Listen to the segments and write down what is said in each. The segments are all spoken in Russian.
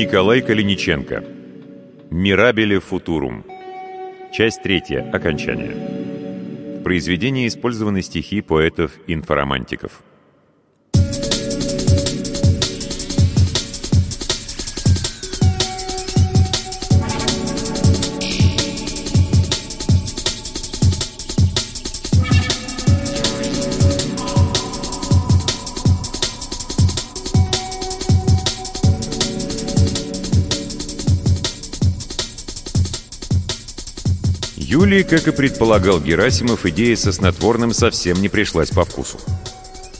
Николай Калиниченко. «Мирабеле футурум». Часть третья. Окончание. В произведении использованы стихи поэтов-инфоромантиков. Юлии, как и предполагал Герасимов, идея со снотворным совсем не пришлась по вкусу.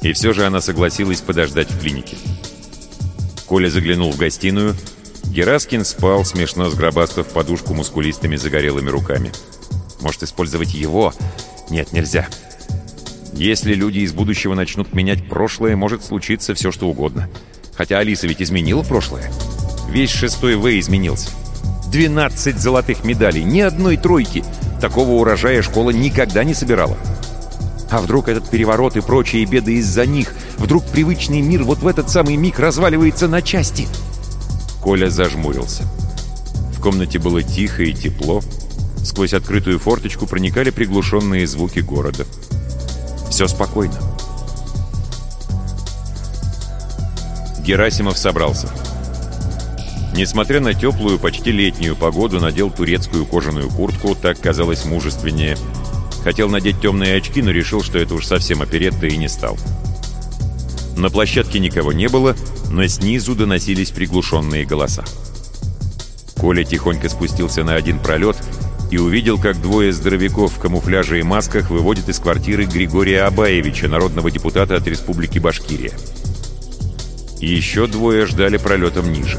И все же она согласилась подождать в клинике. Коля заглянул в гостиную. Гераскин спал, смешно сгробастав подушку мускулистыми загорелыми руками. Может, использовать его? Нет, нельзя. Если люди из будущего начнут менять прошлое, может случиться все, что угодно. Хотя Алиса ведь изменила прошлое. Весь шестой В изменился. 12 золотых медалей, ни одной тройки — Такого урожая школа никогда не собирала. А вдруг этот переворот и прочие беды из-за них? Вдруг привычный мир вот в этот самый миг разваливается на части? Коля зажмурился. В комнате было тихо и тепло. Сквозь открытую форточку проникали приглушенные звуки города. Все спокойно. Герасимов собрался. Несмотря на теплую, почти летнюю погоду, надел турецкую кожаную куртку, так казалось мужественнее. Хотел надеть темные очки, но решил, что это уж совсем оперетта и не стал. На площадке никого не было, но снизу доносились приглушенные голоса. Коля тихонько спустился на один пролет и увидел, как двое здоровяков в камуфляже и масках выводят из квартиры Григория Абаевича, народного депутата от Республики Башкирия. Еще двое ждали пролетом ниже.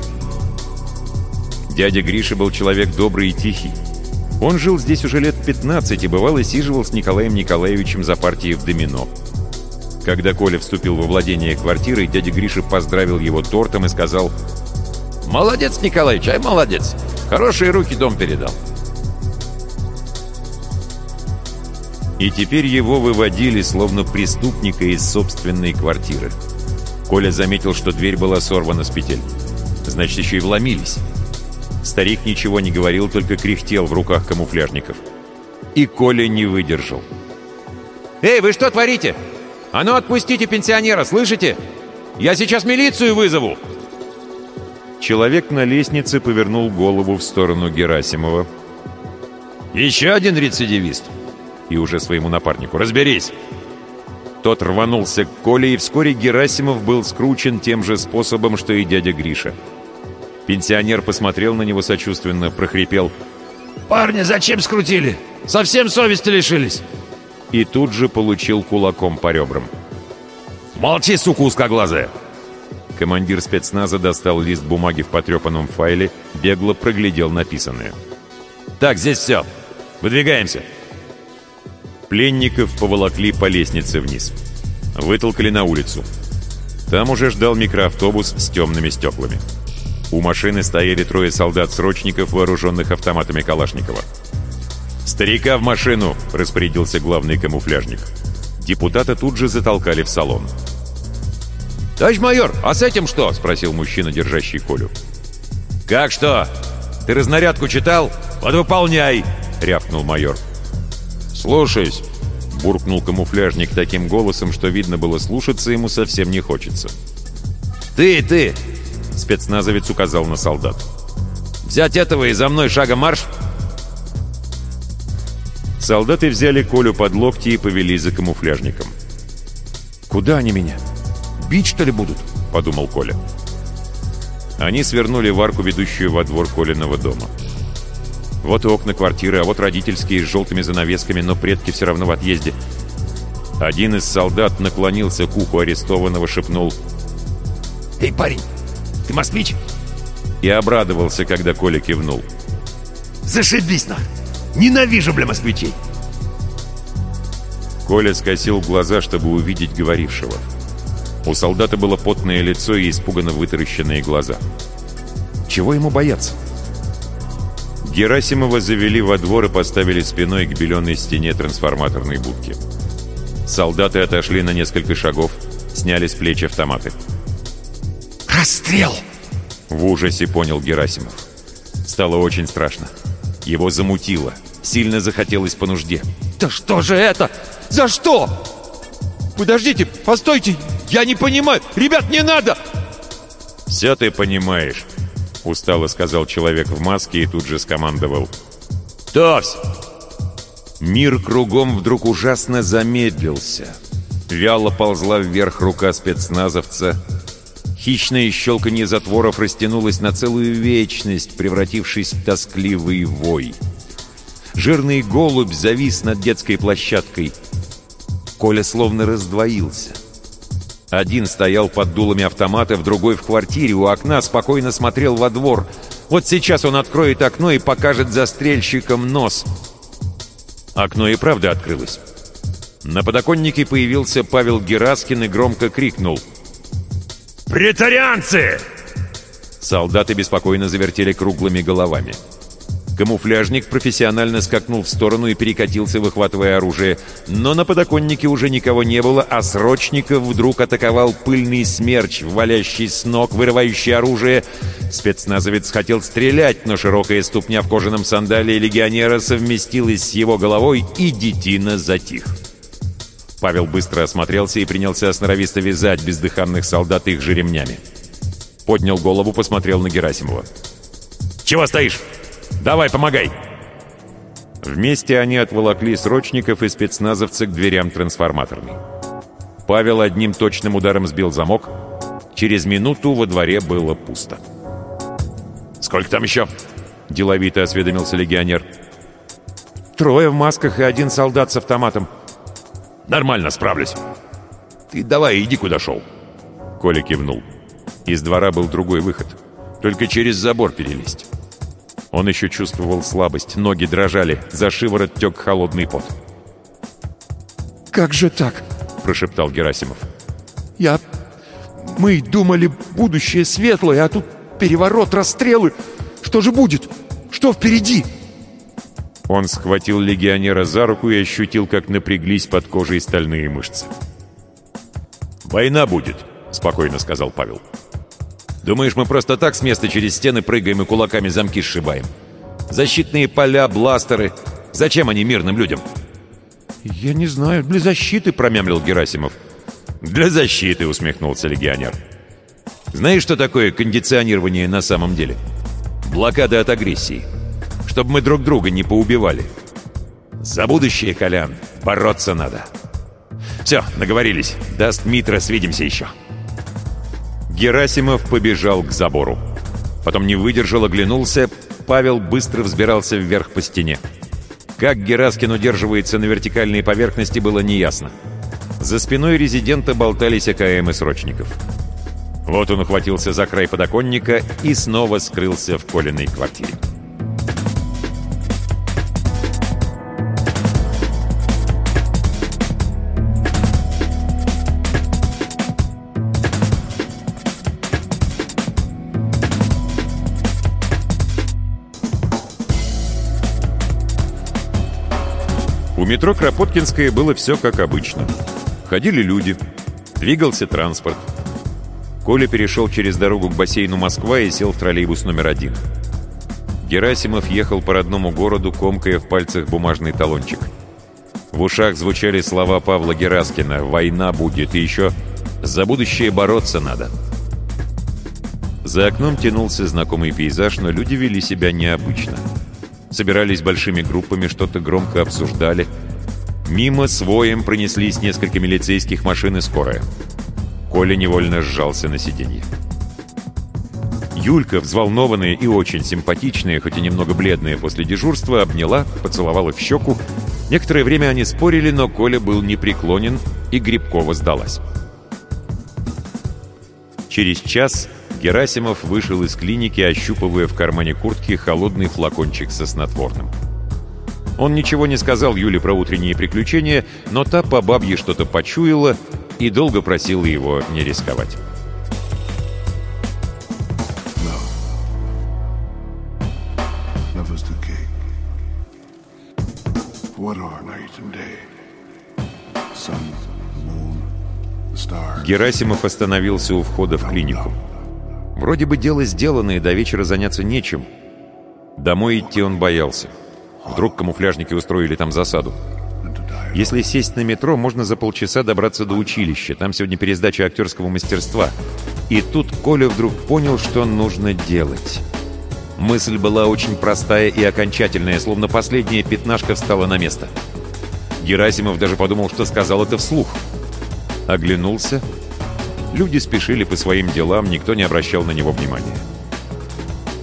Дядя Гриша был человек добрый и тихий. Он жил здесь уже лет 15 и бывало сиживал с Николаем Николаевичем за партией в домино. Когда Коля вступил во владение квартирой, дядя Гриша поздравил его тортом и сказал «Молодец, Николаевич, ай, молодец! Хорошие руки дом передал». И теперь его выводили, словно преступника из собственной квартиры. Коля заметил, что дверь была сорвана с петель. Значит, еще и вломились. Старик ничего не говорил, только кряхтел в руках камуфляжников. И Коля не выдержал. «Эй, вы что творите? А ну отпустите пенсионера, слышите? Я сейчас милицию вызову!» Человек на лестнице повернул голову в сторону Герасимова. «Еще один рецидивист!» И уже своему напарнику. «Разберись!» Тот рванулся к Коле, и вскоре Герасимов был скручен тем же способом, что и дядя Гриша. Пенсионер посмотрел на него сочувственно, прохрипел. «Парня зачем скрутили? Совсем совести лишились!» И тут же получил кулаком по ребрам. «Молчи, сука узкоглазая!» Командир спецназа достал лист бумаги в потрепанном файле, бегло проглядел написанное. «Так, здесь все. Выдвигаемся!» Пленников поволокли по лестнице вниз. Вытолкали на улицу. Там уже ждал микроавтобус с темными стеклами. У машины стояли трое солдат-срочников, вооруженных автоматами Калашникова. «Старика в машину!» — распорядился главный камуфляжник. Депутата тут же затолкали в салон. «Товарищ майор, а с этим что?» — спросил мужчина, держащий Колю. «Как что? Ты разнарядку читал? Вот выполняй!» — рявкнул майор. «Слушаюсь!» — буркнул камуфляжник таким голосом, что видно было слушаться ему совсем не хочется. «Ты, ты! Спецназовец указал на солдат. «Взять этого и за мной шагом марш!» Солдаты взяли Колю под локти и повели за камуфляжником. «Куда они меня? Бить, что ли, будут?» — подумал Коля. Они свернули в арку, ведущую во двор Колиного дома. Вот окна квартиры, а вот родительские с желтыми занавесками, но предки все равно в отъезде. Один из солдат наклонился к уху арестованного, шепнул «Эй, парень, ты москвич?» И обрадовался, когда Коля кивнул. «Зашибись на! Ненавижу, бля, москвичей!» Коля скосил глаза, чтобы увидеть говорившего. У солдата было потное лицо и испуганно вытаращенные глаза. Чего ему бояться? Герасимова завели во двор и поставили спиной к беленой стене трансформаторной будки. Солдаты отошли на несколько шагов, сняли с плеч автоматы. «Расстрел!» В ужасе понял Герасимов. Стало очень страшно. Его замутило. Сильно захотелось по нужде. «Да что же это? За что? Подождите, постойте, я не понимаю! Ребят, не надо!» «Все ты понимаешь», — устало сказал человек в маске и тут же скомандовал. «Товсь!» Мир кругом вдруг ужасно замедлился. Вяло ползла вверх рука спецназовца. Хищное щелканье затворов растянулось на целую вечность, превратившись в тоскливый вой. Жирный голубь завис над детской площадкой. Коля словно раздвоился. Один стоял под дулами автомата, другой в квартире у окна спокойно смотрел во двор. Вот сейчас он откроет окно и покажет застрельщикам нос. Окно и правда открылось. На подоконнике появился Павел Гераскин и громко крикнул. «Претарианцы!» Солдаты беспокойно завертели круглыми головами. Камуфляжник профессионально скакнул в сторону и перекатился, выхватывая оружие. Но на подоконнике уже никого не было, а Срочников вдруг атаковал пыльный смерч, валящий с ног, вырывающий оружие. Спецназовец хотел стрелять, но широкая ступня в кожаном сандалии легионера совместилась с его головой, и детина затих. Павел быстро осмотрелся и принялся сноровисто вязать бездыханных солдат их же ремнями. Поднял голову, посмотрел на Герасимова. «Чего стоишь? Давай, помогай!» Вместе они отволокли срочников и спецназовцев к дверям трансформаторной. Павел одним точным ударом сбил замок. Через минуту во дворе было пусто. «Сколько там еще?» — деловито осведомился легионер. «Трое в масках и один солдат с автоматом». «Нормально, справлюсь. Ты давай, иди куда шел». Коля кивнул. Из двора был другой выход. Только через забор перелезть. Он еще чувствовал слабость, ноги дрожали, за шиворот тек холодный пот. «Как же так?» – прошептал Герасимов. «Я... Мы думали, будущее светлое, а тут переворот, расстрелы. Что же будет? Что впереди?» Он схватил легионера за руку и ощутил, как напряглись под кожей стальные мышцы. «Война будет», — спокойно сказал Павел. Думаешь, мы просто так с места через стены прыгаем и кулаками замки сшибаем? Защитные поля, бластеры. Зачем они мирным людям?» «Я не знаю, для защиты», — промямлил Герасимов. «Для защиты», — усмехнулся легионер. «Знаешь, что такое кондиционирование на самом деле? Блокада от агрессии. Чтобы мы друг друга не поубивали. За будущее, Колян, бороться надо. Все, наговорились. Даст Митра, свидимся еще». Герасимов побежал к забору. Потом не выдержал, оглянулся. Павел быстро взбирался вверх по стене. Как Гераскин удерживается на вертикальной поверхности, было неясно. За спиной резидента болтались АКМы срочников. Вот он ухватился за край подоконника и снова скрылся в Колиной квартире. Метро Кропоткинское было все как обычно. Ходили люди, двигался транспорт. Коля перешел через дорогу к бассейну Москва и сел в троллейбус номер один. Герасимов ехал по родному городу, комкая в пальцах бумажный талончик. В ушах звучали слова Павла Гераскина «Война будет» и еще «За будущее бороться надо». За окном тянулся знакомый пейзаж, но люди вели себя необычно. Собирались большими группами, что-то громко обсуждали. Мимо своем пронеслись несколько милицейских машин и скорая. Коля невольно сжался на сиденье. Юлька, взволнованная и очень симпатичная, хоть и немного бледная после дежурства, обняла, поцеловала в щеку. Некоторое время они спорили, но Коля был непреклонен, и Грибкова сдалась. Через час Герасимов вышел из клиники, ощупывая в кармане куртки холодный флакончик со снотворным. Он ничего не сказал Юле про утренние приключения, но та по бабье что-то почуяла и долго просила его не рисковать. Герасимов остановился у входа в клинику. Вроде бы дело сделано, и до вечера заняться нечем. Домой идти он боялся. Вдруг камуфляжники устроили там засаду. Если сесть на метро, можно за полчаса добраться до училища. Там сегодня пересдача актерского мастерства. И тут Коля вдруг понял, что нужно делать. Мысль была очень простая и окончательная, словно последняя пятнашка встала на место. Герасимов даже подумал, что сказал это вслух. Оглянулся. Люди спешили по своим делам, никто не обращал на него внимания.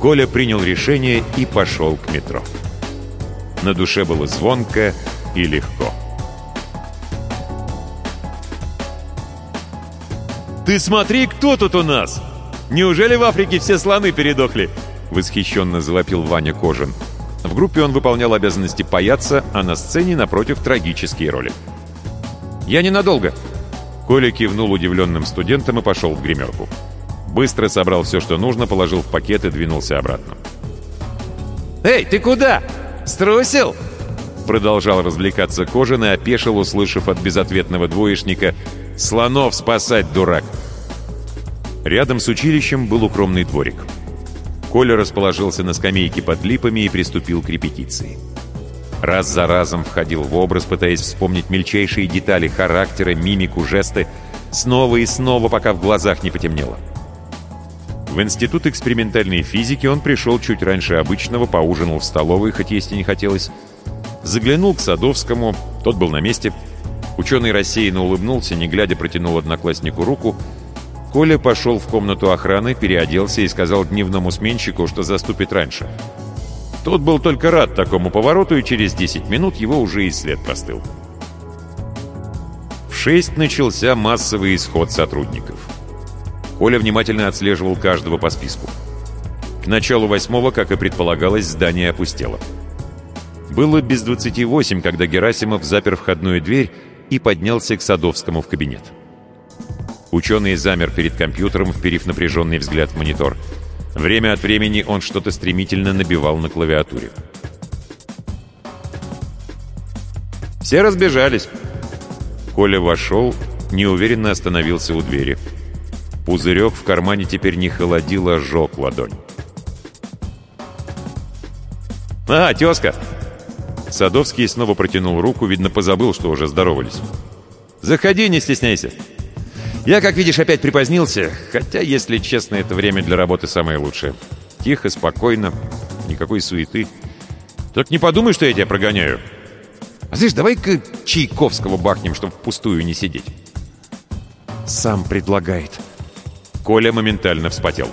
Коля принял решение и пошел к метро. На душе было звонко и легко. «Ты смотри, кто тут у нас! Неужели в Африке все слоны передохли?» Восхищенно завопил Ваня Кожин. В группе он выполнял обязанности паяться, а на сцене, напротив, трагические роли. «Я ненадолго!» Коля кивнул удивленным студентам и пошел в гримерку. Быстро собрал все, что нужно, положил в пакет и двинулся обратно. «Эй, ты куда? Струсил?» Продолжал развлекаться Кожин и опешил, услышав от безответного двоечника «Слонов спасать, дурак!» Рядом с училищем был укромный дворик. Коля расположился на скамейке под липами и приступил к репетиции. Раз за разом входил в образ, пытаясь вспомнить мельчайшие детали характера, мимику, жесты, снова и снова, пока в глазах не потемнело. В Институт экспериментальной физики он пришел чуть раньше обычного, поужинал в столовой, хоть есть и не хотелось. Заглянул к Садовскому, тот был на месте — Ученый рассеянно улыбнулся, не глядя протянул однокласснику руку. Коля пошел в комнату охраны, переоделся и сказал дневному сменщику, что заступит раньше. Тот был только рад такому повороту, и через 10 минут его уже и след простыл. В 6 начался массовый исход сотрудников. Коля внимательно отслеживал каждого по списку. К началу восьмого, как и предполагалось, здание опустело. Было без 28, когда Герасимов запер входную дверь и поднялся к Садовскому в кабинет. Ученый замер перед компьютером, вперив напряженный взгляд в монитор. Время от времени он что-то стремительно набивал на клавиатуре. Все разбежались. Коля вошел, неуверенно остановился у двери. Пузырек в кармане теперь не холодил, а жег ладонь. «А, тезка!» Садовский снова протянул руку, видно, позабыл, что уже здоровались. «Заходи, не стесняйся. Я, как видишь, опять припозднился, хотя, если честно, это время для работы самое лучшее. Тихо, спокойно, никакой суеты. Только не подумай, что я тебя прогоняю. А знаешь, давай-ка Чайковского бахнем, чтобы впустую не сидеть». «Сам предлагает». Коля моментально вспотел.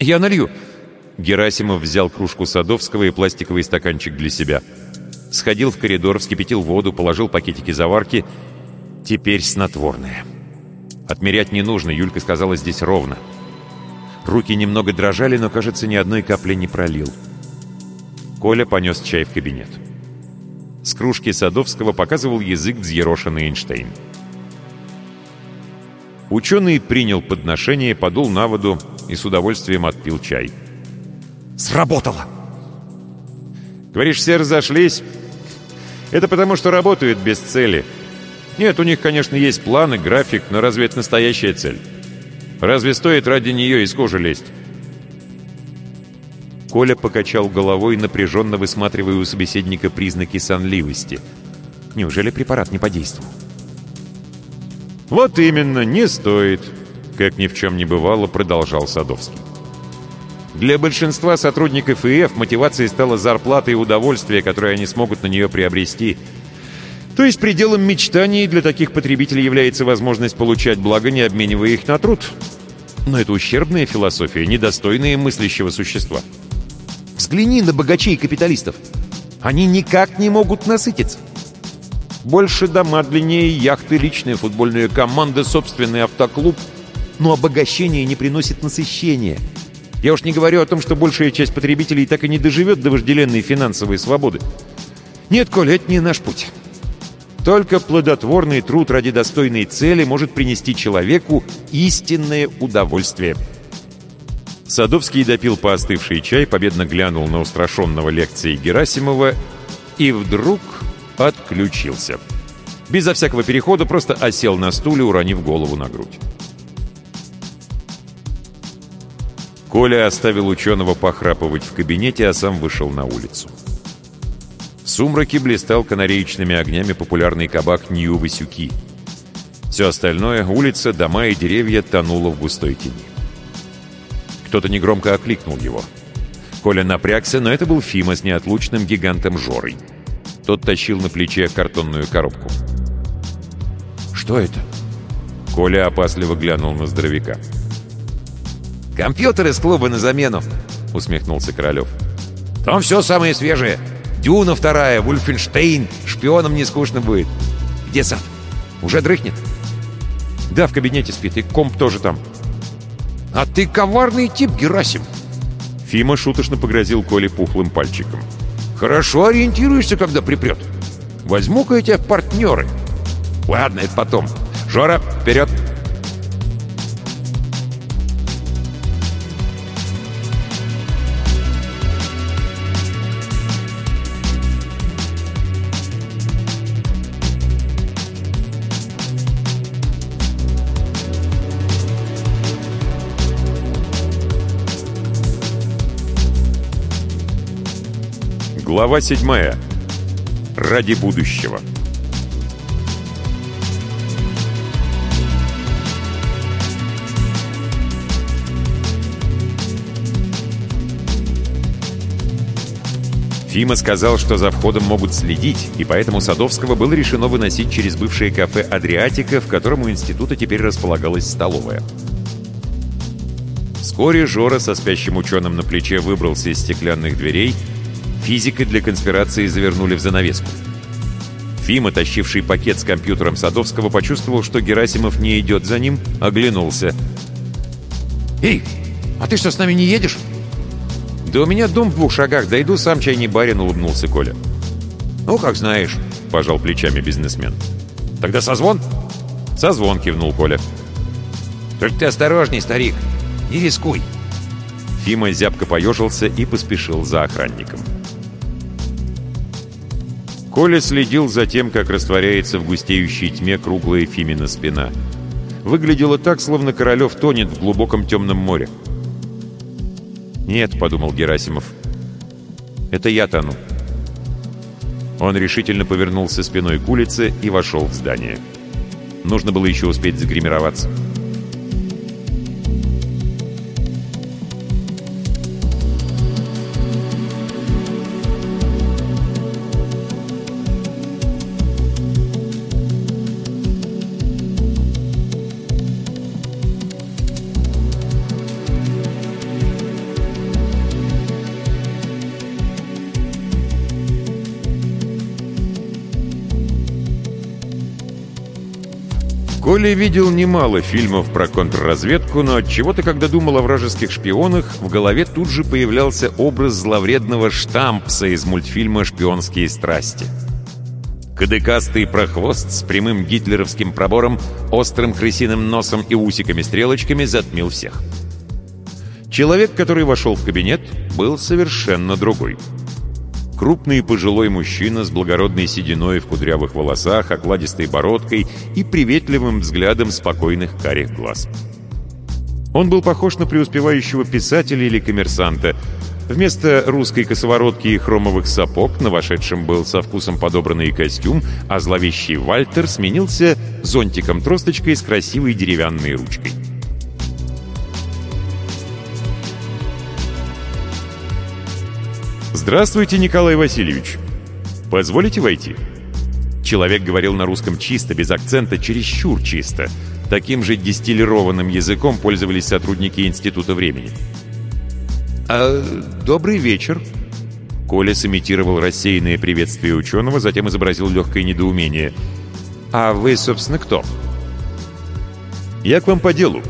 «Я налью», Герасимов взял кружку Садовского и пластиковый стаканчик для себя. Сходил в коридор, вскипятил воду, положил пакетики заварки. Теперь снотворное. Отмерять не нужно, Юлька сказала здесь ровно. Руки немного дрожали, но, кажется, ни одной капли не пролил. Коля понес чай в кабинет. С кружки Садовского показывал язык взъерошенный Эйнштейн. Ученый принял подношение, подул на воду и с удовольствием отпил чай. Сработало!» «Говоришь, все разошлись? Это потому, что работают без цели. Нет, у них, конечно, есть планы, график, но разве это настоящая цель? Разве стоит ради нее из кожи лезть?» Коля покачал головой, напряженно высматривая у собеседника признаки сонливости. Неужели препарат не подействовал? «Вот именно, не стоит», — как ни в чем не бывало, продолжал Садовский. Для большинства сотрудников ИФ мотивацией стала зарплата и удовольствие, которое они смогут на нее приобрести. То есть пределом мечтаний для таких потребителей является возможность получать благо, не обменивая их на труд. Но это ущербная философия, недостойная мыслящего существа. Взгляни на богачей капиталистов. Они никак не могут насытиться. Больше дома, длиннее яхты, личная футбольная команда, собственный автоклуб. Но обогащение не приносит насыщения – я уж не говорю о том, что большая часть потребителей так и не доживет до вожделенной финансовой свободы. Нет, Коля, это не наш путь. Только плодотворный труд ради достойной цели может принести человеку истинное удовольствие. Садовский допил поостывший чай, победно глянул на устрашенного лекции Герасимова и вдруг отключился. Безо всякого перехода просто осел на стуле, уронив голову на грудь. Коля оставил ученого похрапывать в кабинете, а сам вышел на улицу. Сумраке блистал канареечными огнями популярный кабак Нью-Васюки. Все остальное — улица, дома и деревья — тонуло в густой тени. Кто-то негромко окликнул его. Коля напрягся, но это был Фима с неотлучным гигантом Жорой. Тот тащил на плече картонную коробку. «Что это?» Коля опасливо глянул на здоровяка. «Компьютер из клуба на замену», — усмехнулся Королев. «Там все самое свежее. Дюна вторая, Вульфенштейн. Шпионом не скучно будет. Где сад? Уже дрыхнет?» «Да, в кабинете спит, и комп тоже там». «А ты коварный тип, Герасим!» Фима шуточно погрозил Коле пухлым пальчиком. «Хорошо ориентируешься, когда припрет. Возьму-ка я тебя в партнеры». «Ладно, это потом. Жора, вперед!» Глава 7. Ради будущего. Фима сказал, что за входом могут следить, и поэтому Садовского было решено выносить через бывшее кафе «Адриатика», в котором у института теперь располагалась столовая. Вскоре Жора со спящим ученым на плече выбрался из стеклянных дверей — Физика для конспирации завернули в занавеску. Фима, тащивший пакет с компьютером Садовского, почувствовал, что Герасимов не идет за ним, оглянулся. «Эй, а ты что, с нами не едешь?» «Да у меня дом в двух шагах, дойду сам чай не барин», — улыбнулся Коля. «Ну, как знаешь», — пожал плечами бизнесмен. «Тогда созвон?» «Созвон», — кивнул Коля. «Только ты осторожней, старик, не рискуй». Фима зябко поежился и поспешил за охранником. Коля следил за тем, как растворяется в густеющей тьме круглая Фимина спина. Выглядело так, словно Королев тонет в глубоком темном море. «Нет», — подумал Герасимов, — «это я тону». Он решительно повернулся спиной к улице и вошел в здание. Нужно было еще успеть загримироваться. Коля видел немало фильмов про контрразведку, но от чего то когда думал о вражеских шпионах, в голове тут же появлялся образ зловредного штампса из мультфильма «Шпионские страсти». Кадыкастый прохвост с прямым гитлеровским пробором, острым крысиным носом и усиками-стрелочками затмил всех. Человек, который вошел в кабинет, был совершенно другой — Крупный пожилой мужчина с благородной сединой в кудрявых волосах, окладистой бородкой и приветливым взглядом спокойных карих глаз. Он был похож на преуспевающего писателя или коммерсанта. Вместо русской косоворотки и хромовых сапог на вошедшем был со вкусом подобранный костюм, а зловещий Вальтер сменился зонтиком-тросточкой с красивой деревянной ручкой. «Здравствуйте, Николай Васильевич. Позволите войти?» Человек говорил на русском чисто, без акцента, чересчур чисто. Таким же дистиллированным языком пользовались сотрудники Института времени. «А, добрый вечер». Коля сымитировал рассеянное приветствие ученого, затем изобразил легкое недоумение. «А вы, собственно, кто?» «Я к вам по делу.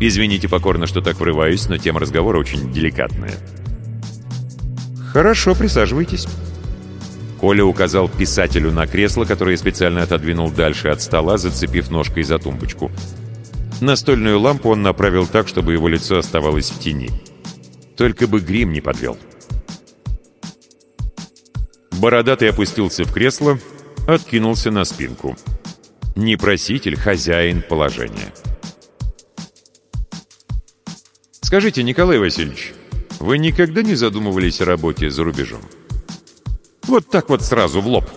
Извините покорно, что так врываюсь, но тема разговора очень деликатная». «Хорошо, присаживайтесь». Коля указал писателю на кресло, которое специально отодвинул дальше от стола, зацепив ножкой за тумбочку. Настольную лампу он направил так, чтобы его лицо оставалось в тени. Только бы грим не подвел. Бородатый опустился в кресло, откинулся на спинку. Не проситель, хозяин положения. Скажите, Николай Васильевич, вы никогда не задумывались о работе за рубежом? Вот так вот сразу, в лоб.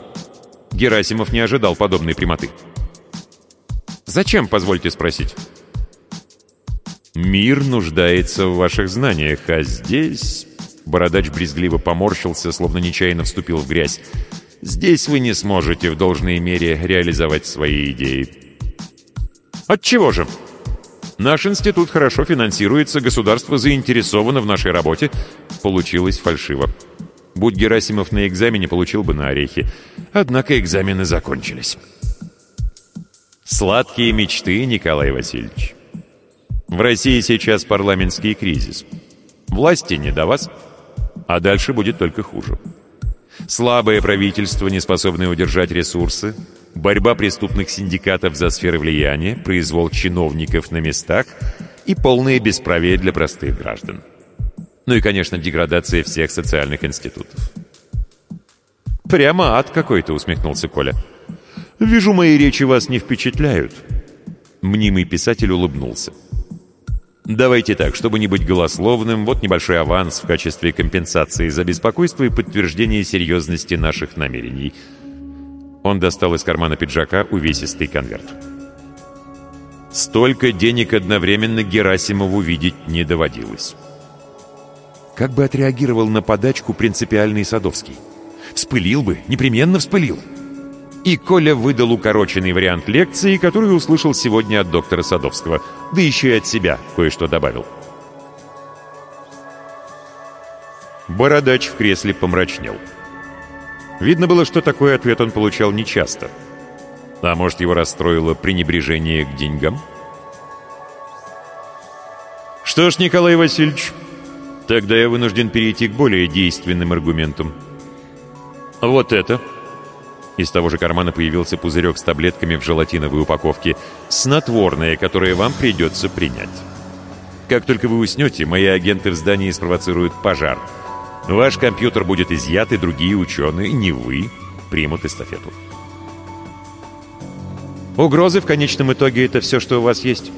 Герасимов не ожидал подобной прямоты. Зачем, позвольте спросить? Мир нуждается в ваших знаниях, а здесь... Бородач брезгливо поморщился, словно нечаянно вступил в грязь. «Здесь вы не сможете в должной мере реализовать свои идеи». «Отчего же?» «Наш институт хорошо финансируется, государство заинтересовано в нашей работе». Получилось фальшиво. Будь Герасимов на экзамене, получил бы на орехи. Однако экзамены закончились. Сладкие мечты, Николай Васильевич. В России сейчас парламентский кризис. Власти не до вас, а дальше будет только хуже. Слабое правительство, не способное удержать ресурсы, борьба преступных синдикатов за сферы влияния, произвол чиновников на местах и полное бесправие для простых граждан. Ну и, конечно, деградация всех социальных институтов. «Прямо ад какой-то», — усмехнулся Коля. «Вижу, мои речи вас не впечатляют». Мнимый писатель улыбнулся. «Давайте так, чтобы не быть голословным, вот небольшой аванс в качестве компенсации за беспокойство и подтверждение серьезности наших намерений». Он достал из кармана пиджака увесистый конверт. Столько денег одновременно Герасимову видеть не доводилось. Как бы отреагировал на подачку принципиальный Садовский? Вспылил бы, непременно вспылил. И Коля выдал укороченный вариант лекции, который услышал сегодня от доктора Садовского, да еще и от себя кое-что добавил. Бородач в кресле помрачнел. Видно было, что такой ответ он получал нечасто. А может, его расстроило пренебрежение к деньгам? «Что ж, Николай Васильевич, Тогда я вынужден перейти к более действенным аргументам. Вот это. Из того же кармана появился пузырек с таблетками в желатиновой упаковке. Снотворное, которое вам придется принять. Как только вы уснете, мои агенты в здании спровоцируют пожар. Ваш компьютер будет изъят, и другие ученые, не вы, примут эстафету. Угрозы в конечном итоге — это все, что у вас есть.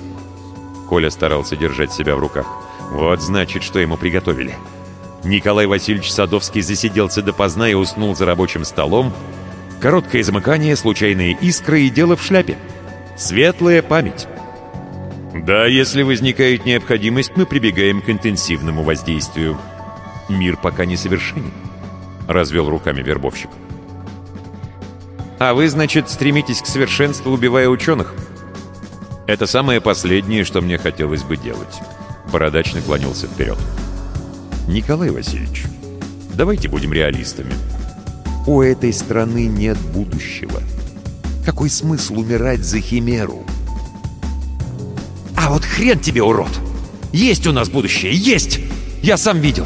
Коля старался держать себя в руках. Вот значит, что ему приготовили. Николай Васильевич Садовский засиделся допоздна и уснул за рабочим столом. Короткое замыкание, случайные искры и дело в шляпе. Светлая память. Да, если возникает необходимость, мы прибегаем к интенсивному воздействию. Мир пока не совершенен. Развел руками вербовщик. А вы, значит, стремитесь к совершенству, убивая ученых? Это самое последнее, что мне хотелось бы делать. Бородач наклонился вперед. «Николай Васильевич, давайте будем реалистами. У этой страны нет будущего. Какой смысл умирать за химеру?» «А вот хрен тебе, урод! Есть у нас будущее, есть! Я сам видел!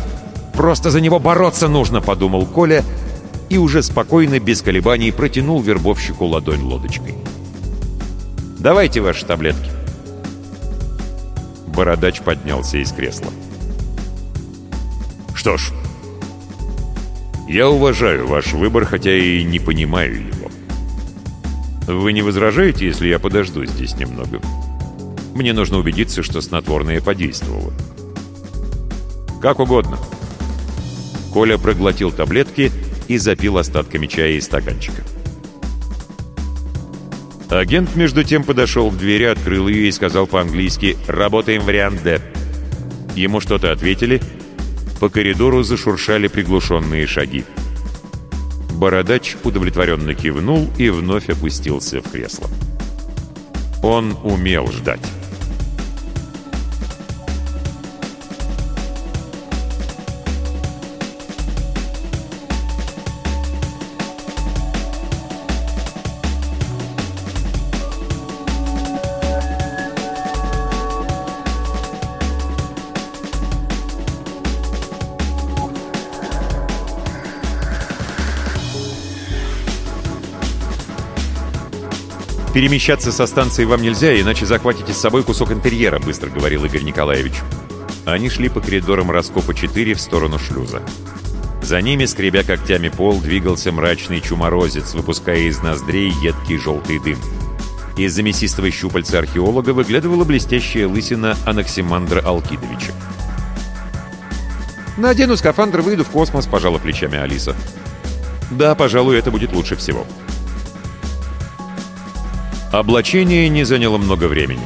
Просто за него бороться нужно!» — подумал Коля и уже спокойно, без колебаний, протянул вербовщику ладонь лодочкой. «Давайте ваши таблетки». Бородач поднялся из кресла. «Что ж, я уважаю ваш выбор, хотя и не понимаю его. Вы не возражаете, если я подожду здесь немного? Мне нужно убедиться, что снотворное подействовало». «Как угодно». Коля проглотил таблетки и запил остатками чая из стаканчика. Агент, между тем, подошел к двери, открыл ее и сказал по-английски «Работаем вариант Д». Ему что-то ответили. По коридору зашуршали приглушенные шаги. Бородач удовлетворенно кивнул и вновь опустился в кресло. Он умел ждать. «Перемещаться со станции вам нельзя, иначе захватите с собой кусок интерьера», — быстро говорил Игорь Николаевич. Они шли по коридорам раскопа 4 в сторону шлюза. За ними, скребя когтями пол, двигался мрачный чуморозец, выпуская из ноздрей едкий желтый дым. Из-за мясистого щупальца археолога выглядывала блестящая лысина Анаксимандра Алкидовича. «Надену скафандр, выйду в космос», — пожала плечами Алиса. «Да, пожалуй, это будет лучше всего». Облачение не заняло много времени.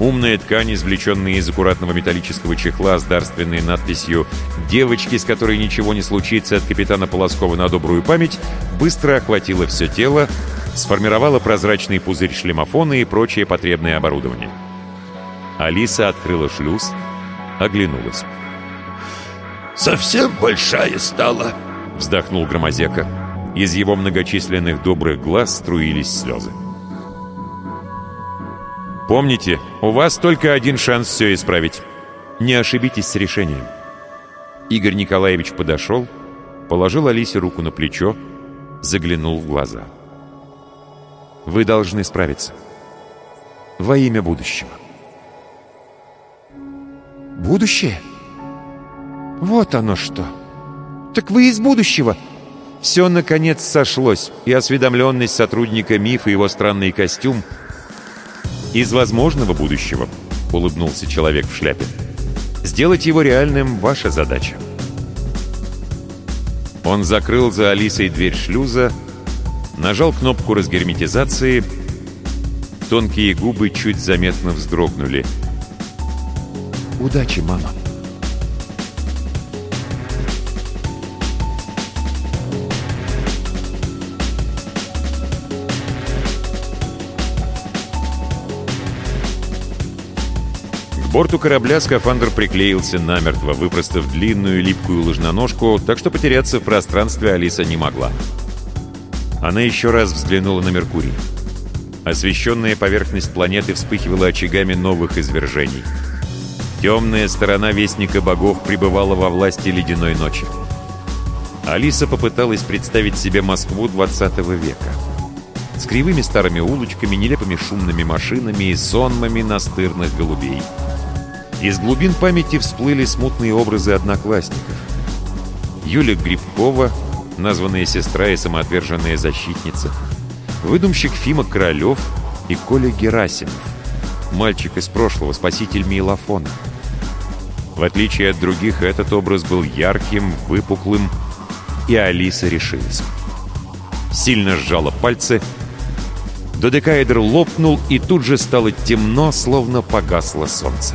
Умная ткань, извлеченная из аккуратного металлического чехла с дарственной надписью «Девочки, с которой ничего не случится» от капитана Полоскова на добрую память, быстро охватила все тело, сформировала прозрачный пузырь шлемофона и прочее потребное оборудование. Алиса открыла шлюз, оглянулась. «Совсем большая стала», — вздохнул Громозека. Из его многочисленных добрых глаз струились слезы. Помните, у вас только один шанс все исправить. Не ошибитесь с решением. Игорь Николаевич подошел, положил Алисе руку на плечо, заглянул в глаза. Вы должны справиться. Во имя будущего. Будущее? Вот оно что. Так вы из будущего. Все, наконец, сошлось, и осведомленность сотрудника МИФ и его странный костюм — «Из возможного будущего», — улыбнулся человек в шляпе. «Сделать его реальным — ваша задача». Он закрыл за Алисой дверь шлюза, нажал кнопку разгерметизации. Тонкие губы чуть заметно вздрогнули. «Удачи, мама!» Борту корабля скафандр приклеился намертво, выпростав длинную липкую ложноножку, так что потеряться в пространстве Алиса не могла. Она еще раз взглянула на Меркурий. Освещенная поверхность планеты вспыхивала очагами новых извержений. Темная сторона Вестника Богов пребывала во власти ледяной ночи. Алиса попыталась представить себе Москву 20 века. С кривыми старыми улочками, нелепыми шумными машинами и сонмами настырных голубей. Из глубин памяти всплыли смутные образы одноклассников. Юля Грибкова, названная сестра и самоотверженная защитница, выдумщик Фима Королев и Коля Герасимов, мальчик из прошлого, спаситель Мейлофона. В отличие от других, этот образ был ярким, выпуклым, и Алиса решилась. Сильно сжала пальцы, додекаэдр лопнул, и тут же стало темно, словно погасло солнце.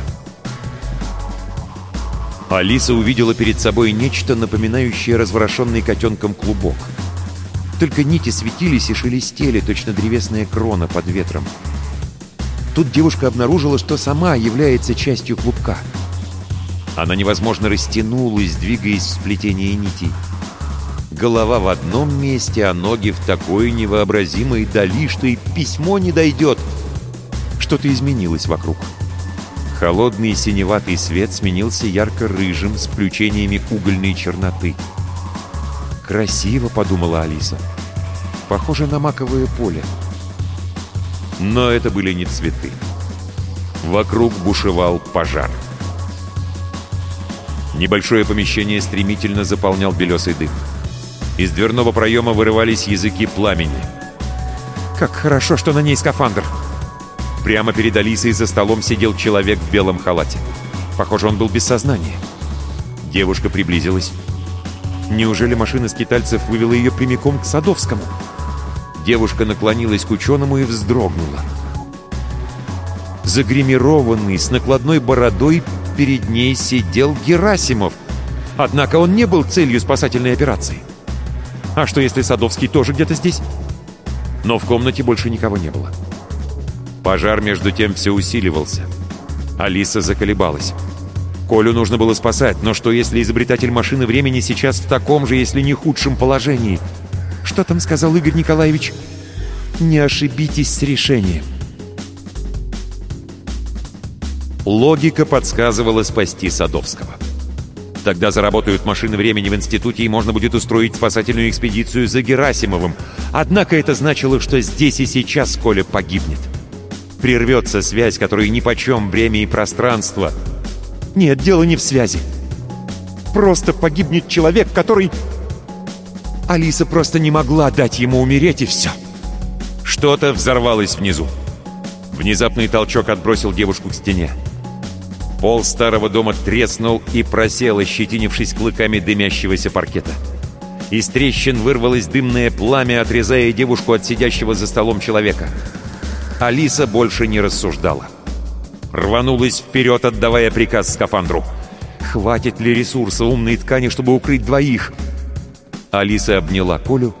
Алиса увидела перед собой нечто, напоминающее разворошенный котенком клубок. Только нити светились и шелестели, точно древесная крона под ветром. Тут девушка обнаружила, что сама является частью клубка. Она невозможно растянулась, двигаясь в сплетении нитей. Голова в одном месте, а ноги в такой невообразимой дали, что и письмо не дойдет. Что-то изменилось вокруг. — Холодный синеватый свет сменился ярко-рыжим с включениями угольной черноты. «Красиво», — подумала Алиса. «Похоже на маковое поле». Но это были не цветы. Вокруг бушевал пожар. Небольшое помещение стремительно заполнял белесый дым. Из дверного проема вырывались языки пламени. «Как хорошо, что на ней скафандр!» Прямо перед Алисой за столом сидел человек в белом халате. Похоже, он был без сознания. Девушка приблизилась. Неужели машина скитальцев вывела ее прямиком к Садовскому? Девушка наклонилась к ученому и вздрогнула. Загримированный, с накладной бородой, перед ней сидел Герасимов. Однако он не был целью спасательной операции. А что, если Садовский тоже где-то здесь? Но в комнате больше никого не было. Пожар между тем все усиливался. Алиса заколебалась. Колю нужно было спасать, но что если изобретатель машины времени сейчас в таком же, если не худшем положении? Что там сказал Игорь Николаевич? Не ошибитесь с решением. Логика подсказывала спасти Садовского. Тогда заработают машины времени в институте, и можно будет устроить спасательную экспедицию за Герасимовым. Однако это значило, что здесь и сейчас Коля погибнет. Прервется связь, которой нипочем время и пространство. Нет, дело не в связи. Просто погибнет человек, который... Алиса просто не могла дать ему умереть, и все. Что-то взорвалось внизу. Внезапный толчок отбросил девушку к стене. Пол старого дома треснул и просел, ощетинившись клыками дымящегося паркета. Из трещин вырвалось дымное пламя, отрезая девушку от сидящего за столом человека. Алиса больше не рассуждала. Рванулась вперед, отдавая приказ скафандру. «Хватит ли ресурса умной ткани, чтобы укрыть двоих?» Алиса обняла Колю,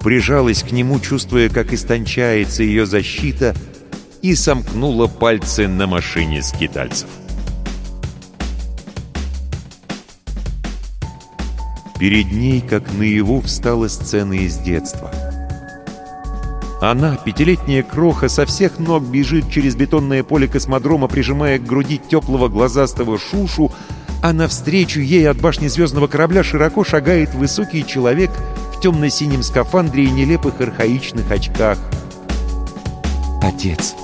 прижалась к нему, чувствуя, как истончается ее защита, и сомкнула пальцы на машине скитальцев. Перед ней, как наяву, встала сцена из детства. Она, пятилетняя кроха, со всех ног бежит через бетонное поле космодрома, прижимая к груди теплого глазастого шушу, а навстречу ей от башни звездного корабля широко шагает высокий человек в темно-синем скафандре и нелепых архаичных очках. Отец.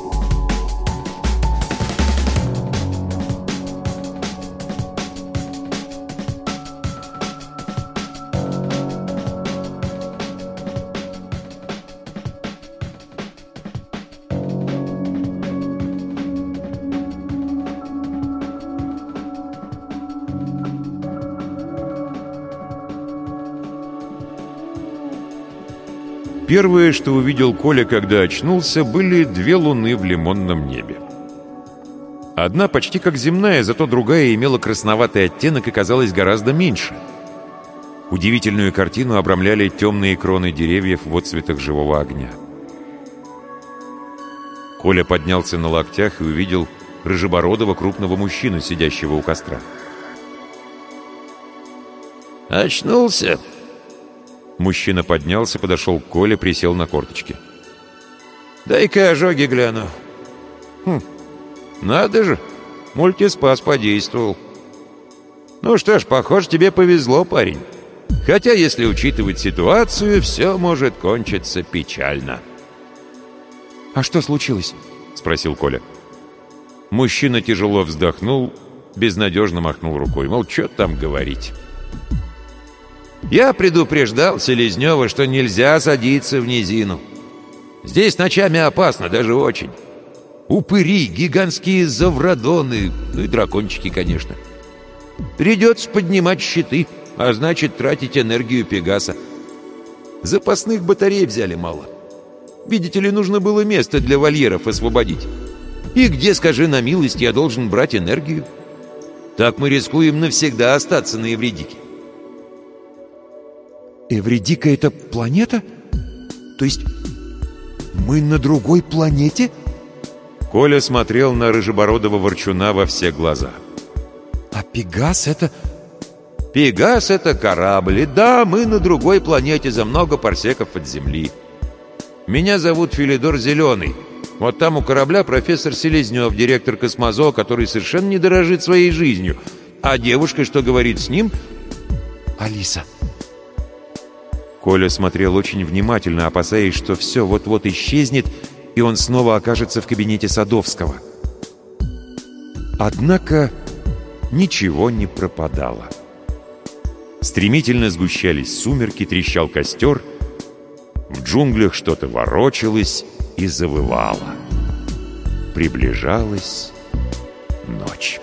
Первое, что увидел Коля, когда очнулся, были две луны в лимонном небе. Одна почти как земная, зато другая имела красноватый оттенок и казалась гораздо меньше. Удивительную картину обрамляли темные кроны деревьев в отцветах живого огня. Коля поднялся на локтях и увидел рыжебородого крупного мужчину, сидящего у костра. «Очнулся?» Мужчина поднялся, подошел к Коле, присел на корточки. «Дай-ка ожоги гляну». «Хм, надо же, мультиспас подействовал». «Ну что ж, похоже, тебе повезло, парень. Хотя, если учитывать ситуацию, все может кончиться печально». «А что случилось?» — спросил Коля. Мужчина тяжело вздохнул, безнадежно махнул рукой, мол, что там говорить. Я предупреждал Селезнева, что нельзя садиться в низину. Здесь ночами опасно, даже очень. Упыри, гигантские заврадоны, ну и дракончики, конечно. Придется поднимать щиты, а значит тратить энергию Пегаса. Запасных батарей взяли мало. Видите ли, нужно было место для вольеров освободить. И где, скажи на милость, я должен брать энергию? Так мы рискуем навсегда остаться на Евредике. Эвредика — это планета? То есть мы на другой планете? Коля смотрел на рыжебородого ворчуна во все глаза. А Пегас — это... Пегас — это корабль, и да, мы на другой планете за много парсеков от Земли. Меня зовут Филидор Зеленый. Вот там у корабля профессор Селезнев, директор Космозо, который совершенно не дорожит своей жизнью. А девушка, что говорит с ним... Алиса. Коля смотрел очень внимательно, опасаясь, что все вот-вот исчезнет, и он снова окажется в кабинете Садовского. Однако ничего не пропадало. Стремительно сгущались сумерки, трещал костер. В джунглях что-то ворочалось и завывало. Приближалась ночь.